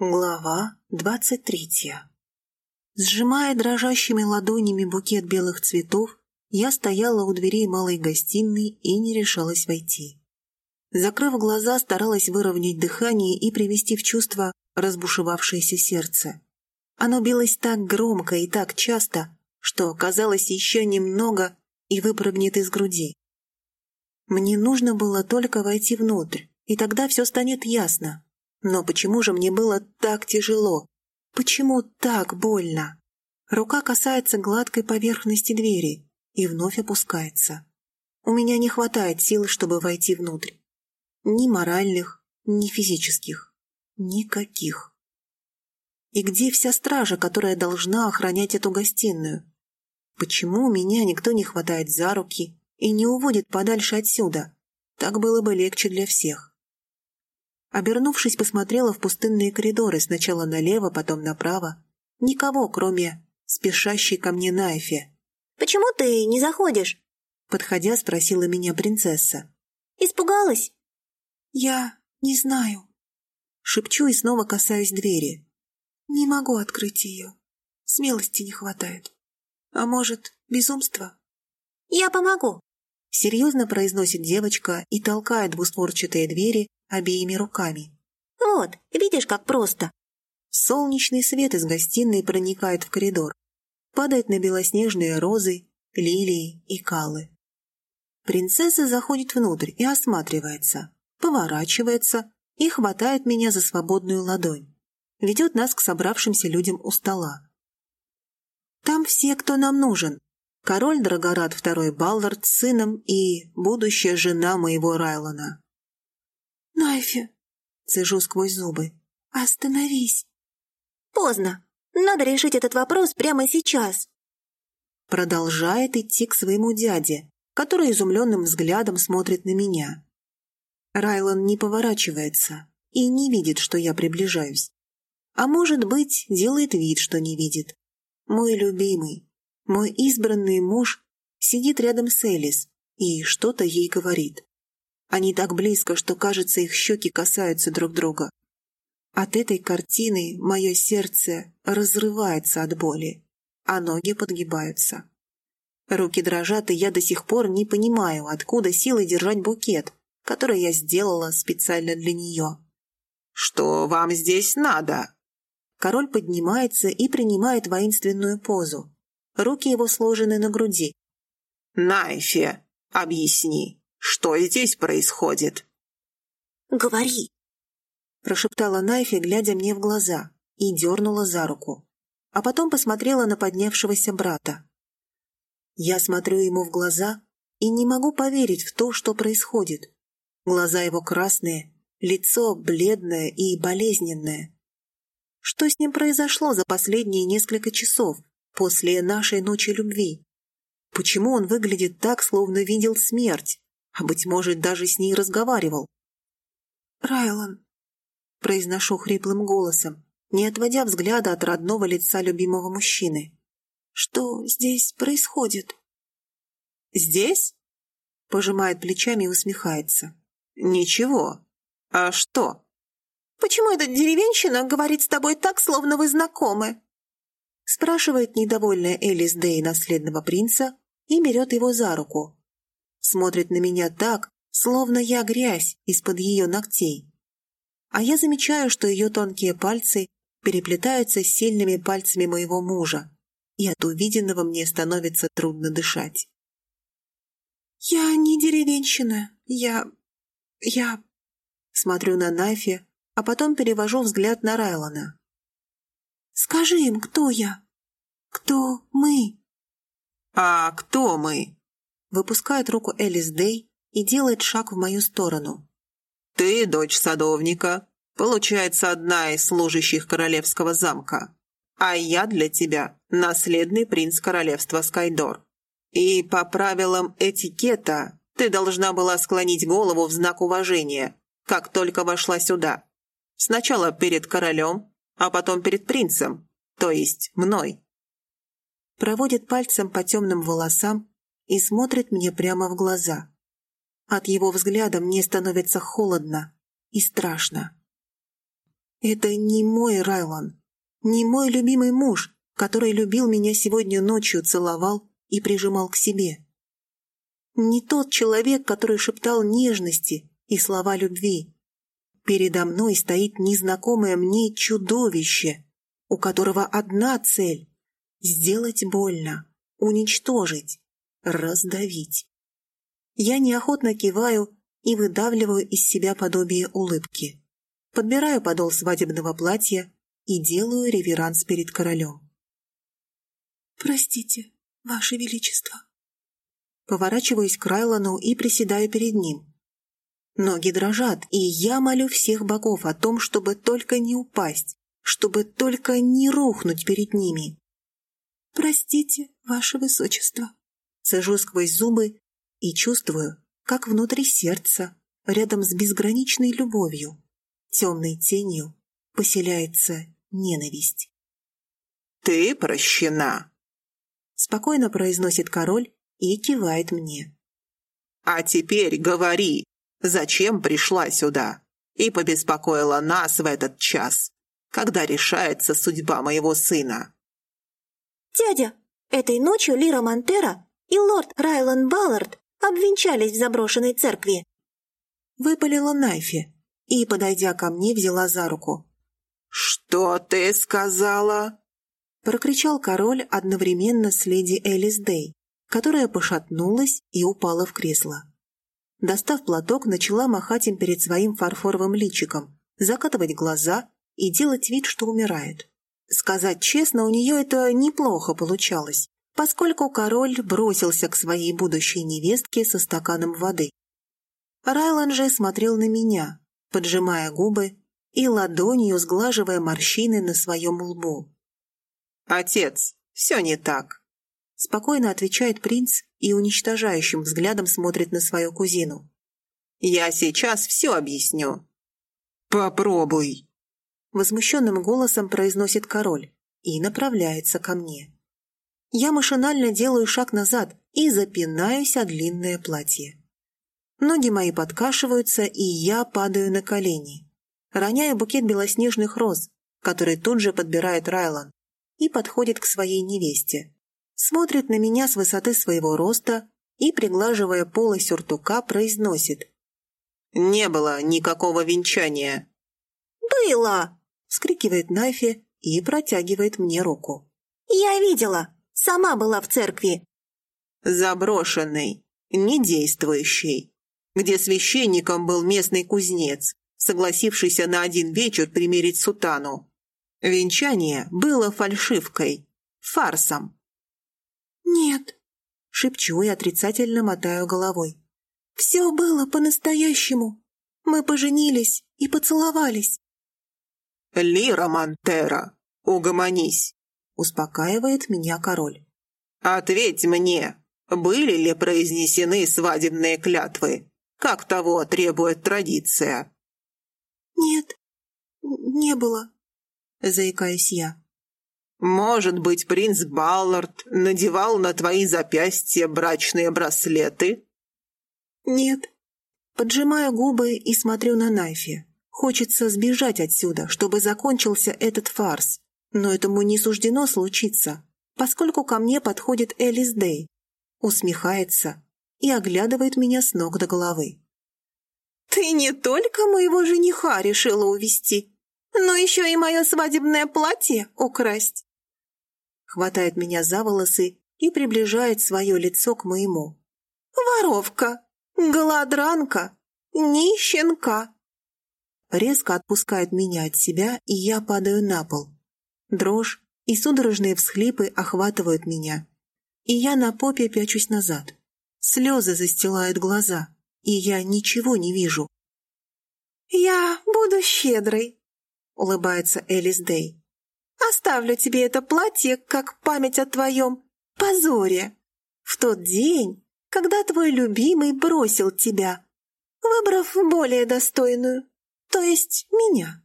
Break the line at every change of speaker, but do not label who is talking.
Глава двадцать третья Сжимая дрожащими ладонями букет белых цветов, я стояла у дверей малой гостиной и не решалась войти. Закрыв глаза, старалась выровнять дыхание и привести в чувство разбушевавшееся сердце. Оно билось так громко и так часто, что, казалось, еще немного и выпрыгнет из груди. Мне нужно было только войти внутрь, и тогда все станет ясно. Но почему же мне было так тяжело? Почему так больно? Рука касается гладкой поверхности двери и вновь опускается. У меня не хватает сил, чтобы войти внутрь. Ни моральных, ни физических. Никаких. И где вся стража, которая должна охранять эту гостиную? Почему меня никто не хватает за руки и не уводит подальше отсюда? Так было бы легче для всех. Обернувшись, посмотрела в пустынные коридоры, сначала налево, потом направо. Никого, кроме спешащей ко мне Найфи.
«Почему ты не заходишь?»
Подходя, спросила меня принцесса.
«Испугалась?»
«Я не знаю». Шепчу и снова касаюсь двери. «Не могу открыть ее. Смелости не хватает. А может, безумство?»
«Я помогу», —
серьезно произносит девочка и толкает двустворчатые двери, обеими руками.
«Вот, видишь, как просто!»
Солнечный свет из гостиной проникает в коридор. Падает на белоснежные розы, лилии и калы. Принцесса заходит внутрь и осматривается, поворачивается и хватает меня за свободную ладонь. Ведет нас к собравшимся людям у стола. Там все, кто нам нужен. Король Драгорат II Баллард с сыном и будущая жена моего Райлона.
«Найфи!»
— цежу сквозь зубы.
«Остановись!» «Поздно! Надо решить этот вопрос прямо сейчас!»
Продолжает идти к своему дяде, который изумленным взглядом смотрит на меня. Райлан не поворачивается и не видит, что я приближаюсь. А может быть, делает вид, что не видит. Мой любимый, мой избранный муж сидит рядом с Элис и что-то ей говорит. Они так близко, что, кажется, их щеки касаются друг друга. От этой картины мое сердце разрывается от боли, а ноги подгибаются. Руки дрожат, и я до сих пор не понимаю, откуда силы держать букет, который я сделала специально для нее.
«Что вам здесь надо?»
Король поднимается и принимает воинственную позу. Руки его сложены на груди.
«Найфе, объясни, что здесь происходит?»
«Говори!»
Прошептала Найфи, глядя мне в глаза, и дернула за руку. А потом посмотрела на поднявшегося брата. Я смотрю ему в глаза и не могу поверить в то, что происходит. Глаза его красные, лицо бледное и болезненное. Что с ним произошло за последние несколько часов после нашей ночи любви? Почему он выглядит так, словно видел смерть? А, быть может, даже с ней разговаривал. «Райлан», — произношу хриплым голосом, не отводя взгляда от родного лица любимого мужчины. «Что здесь происходит?»
«Здесь?» — пожимает плечами и усмехается. «Ничего. А что?»
«Почему эта деревенщина говорит с тобой так, словно вы знакомы?»
спрашивает недовольная Элис Дэй наследного принца и берет его за руку, смотрит на меня так, словно я грязь из-под ее ногтей. А я замечаю, что ее тонкие пальцы переплетаются с сильными пальцами моего мужа, и от увиденного мне становится трудно дышать. «Я не деревенщина, я... я...» Смотрю на Найфи, а потом перевожу взгляд на Райлона. «Скажи им, кто я? Кто мы?»
«А кто мы?»
Выпускает руку Элис Дэй и делает шаг в мою сторону.
«Ты дочь садовника, получается, одна из служащих королевского замка, а я для тебя наследный принц королевства Скайдор. И по правилам этикета ты должна была склонить голову в знак уважения, как только вошла сюда. Сначала перед королем, а потом перед принцем, то есть мной».
Проводит пальцем по темным волосам и смотрит мне прямо в глаза. От его взгляда мне становится холодно и страшно. Это не мой Райлан, не мой любимый муж, который любил меня сегодня ночью, целовал и прижимал к себе. Не тот человек, который шептал нежности и слова любви. Передо мной стоит незнакомое мне чудовище, у которого одна цель — сделать больно, уничтожить, раздавить. Я неохотно киваю и выдавливаю из себя подобие улыбки. Подбираю подол свадебного платья и делаю реверанс перед королем. «Простите, Ваше Величество». Поворачиваюсь к Райлану и приседаю перед ним. Ноги дрожат, и я молю всех богов о том, чтобы только не упасть, чтобы только не рухнуть перед ними. «Простите, Ваше Высочество». Сажу сквозь зубы и чувствую, как внутри сердца, рядом с безграничной любовью, темной тенью, поселяется ненависть.
«Ты прощена!»
Спокойно произносит король и кивает мне.
«А теперь говори, зачем пришла сюда и побеспокоила нас в этот час, когда решается судьба моего сына?»
«Дядя, этой ночью Лира Монтера и лорд Райлан Баллард обвенчались в заброшенной церкви».
Выпалила Найфи и, подойдя ко мне, взяла за руку.
«Что ты сказала?»
Прокричал король одновременно с леди Элис Дэй, которая пошатнулась и упала в кресло. Достав платок, начала махать им перед своим фарфоровым личиком, закатывать глаза и делать вид, что умирает. Сказать честно, у нее это неплохо получалось, поскольку король бросился к своей будущей невестке со стаканом воды. Райлан же смотрел на меня, поджимая губы и ладонью сглаживая морщины на своем лбу.
«Отец, все не так», —
спокойно отвечает принц и уничтожающим взглядом смотрит на свою кузину.
«Я сейчас все объясню». «Попробуй», —
возмущенным голосом произносит король и направляется ко мне. Я машинально делаю шаг назад и запинаюсь о длинное платье. Ноги мои подкашиваются, и я падаю на колени. Роняю букет белоснежных роз, который тут же подбирает Райлан, и подходит к своей невесте. Смотрит на меня с высоты своего роста и, приглаживая полы сюртука, произносит.
«Не было никакого венчания».
«Было!»
— вскрикивает Найфи и протягивает мне руку.
«Я видела! Сама была в церкви!»
«Заброшенный, недействующий, где священником был местный кузнец, согласившийся на один вечер примерить сутану. Венчание было фальшивкой, фарсом.
«Нет», — шепчу и отрицательно мотаю головой. «Все было по-настоящему. Мы поженились и поцеловались».
«Лира Монтера, угомонись», — успокаивает меня король. «Ответь мне, были ли произнесены свадебные клятвы, как того требует традиция?»
«Нет, не было», — заикаюсь я.
«Может быть, принц Баллард надевал на твои запястья брачные браслеты?»
«Нет». Поджимаю губы и смотрю на Найфи. Хочется сбежать отсюда, чтобы закончился этот фарс. Но этому не суждено случиться, поскольку ко мне подходит Элис Дэй, усмехается и оглядывает меня с ног до головы.
«Ты не только моего жениха решила увести, но еще и мое свадебное платье украсть!»
Хватает меня за волосы и приближает свое лицо к моему.
«Воровка! Голодранка! Нищенка!»
Резко отпускает меня от себя, и я падаю на пол. Дрожь и судорожные всхлипы охватывают меня, и я на попе пячусь назад. Слезы застилают глаза, и я ничего не вижу.
«Я буду щедрой», — улыбается Элис Дэй. «Оставлю тебе это платье как память о твоем позоре. В тот день, когда твой любимый бросил тебя, выбрав более достойную, то есть меня».